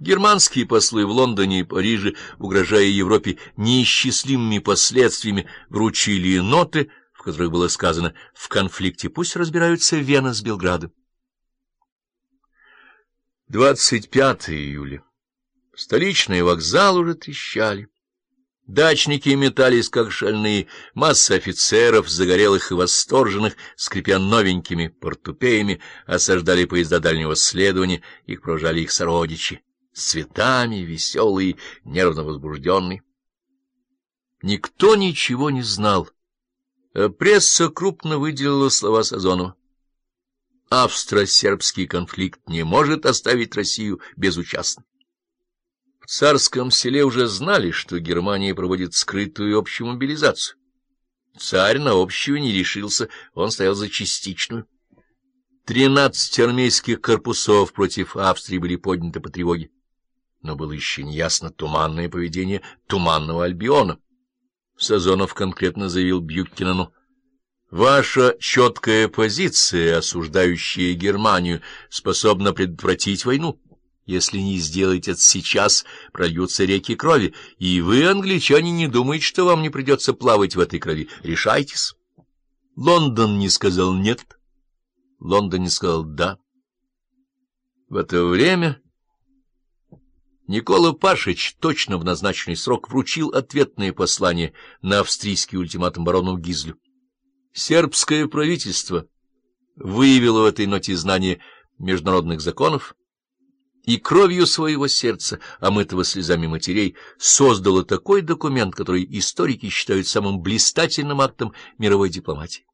Германские послы в Лондоне и Париже, угрожая Европе неисчислимыми последствиями, вручили ноты, в которых было сказано «в конфликте пусть разбираются Вена с Белградом». 25 июля. Столичные вокзалы уже трещали. Дачники метались, как шальные, масса офицеров, загорелых и восторженных, скрипя новенькими портупеями, осаждали поезда дальнего следования, их провожали их сородичи, цветами, веселые, нервно возбужденные. Никто ничего не знал. А пресса крупно выделила слова Сазонова. Австро-сербский конфликт не может оставить Россию безучастной. В царском селе уже знали, что Германия проводит скрытую общую мобилизацию. Царь на общую не решился, он стоял за частичную. Тринадцать армейских корпусов против Австрии были подняты по тревоге. Но было еще неясно туманное поведение туманного Альбиона. Сазонов конкретно заявил Бьюккинану, «Ваша четкая позиция, осуждающая Германию, способна предотвратить войну». Если не сделаете это сейчас, прольются реки крови, и вы, англичане, не думаете, что вам не придется плавать в этой крови. Решайтесь. Лондон не сказал «нет», Лондон не сказал «да». В это время Никола Пашич точно в назначенный срок вручил ответное послание на австрийский ультиматум барону Гизлю. Сербское правительство выявило в этой ноте знание международных законов, и кровью своего сердца, омытого слезами матерей, создала такой документ, который историки считают самым блистательным актом мировой дипломатии.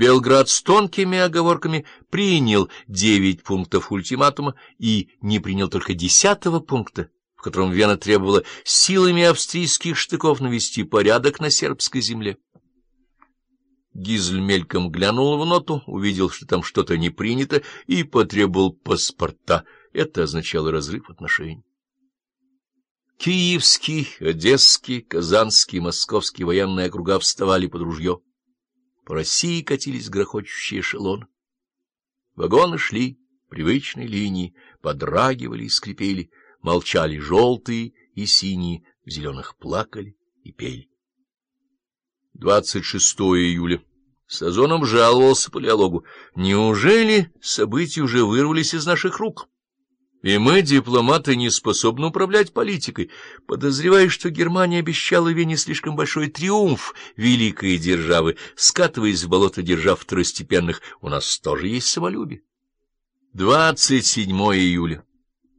Белград с тонкими оговорками принял девять пунктов ультиматума и не принял только десятого пункта, в котором Вена требовала силами австрийских штыков навести порядок на сербской земле. Гизель мельком глянул в ноту, увидел, что там что-то не принято, и потребовал паспорта — это означало разрыв отношений. Киевский, Одесский, Казанский, Московский военные округа вставали под ружье. По России катились грохочущие эшелоны. Вагоны шли привычной линии, подрагивали и скрипели, молчали желтые и синие, в зеленых плакали и пели. 26 июля. Сазонов жаловался палеологу. Неужели события уже вырвались из наших рук? И мы, дипломаты, не способны управлять политикой, подозревая, что Германия обещала Вене слишком большой триумф великой державы, скатываясь в болото держав второстепенных, у нас тоже есть самолюбие. 27 июля.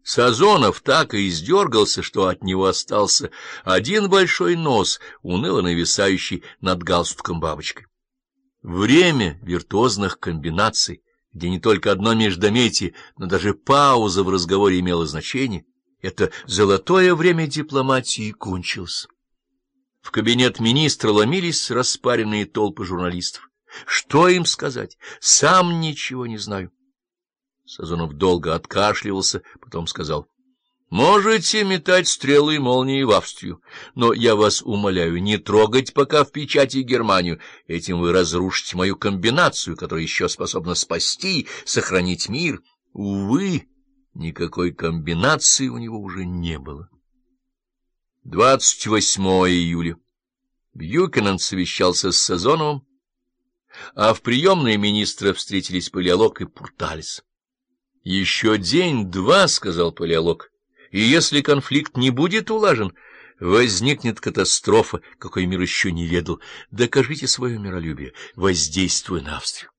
Сазонов так и издергался, что от него остался один большой нос, уныло нависающий над галстуком бабочкой. Время виртуозных комбинаций — где не только одно междометие, но даже пауза в разговоре имела значение, это золотое время дипломатии кончилось. В кабинет министра ломились распаренные толпы журналистов. Что им сказать? Сам ничего не знаю. Сазонов долго откашливался, потом сказал. Можете метать стрелы и молнии в Австрию, но я вас умоляю не трогать пока в печати Германию. Этим вы разрушите мою комбинацию, которая еще способна спасти, сохранить мир. Увы, никакой комбинации у него уже не было. 28 июля. Бьюкенен совещался с Сазоновым, а в приемной министра встретились Палеолог и Пурталис. — Еще день-два, — сказал Палеолог, и если конфликт не будет улажен, возникнет катастрофа, какой мир еще не ведал. Докажите свое миролюбие, воздействуя на Австрию.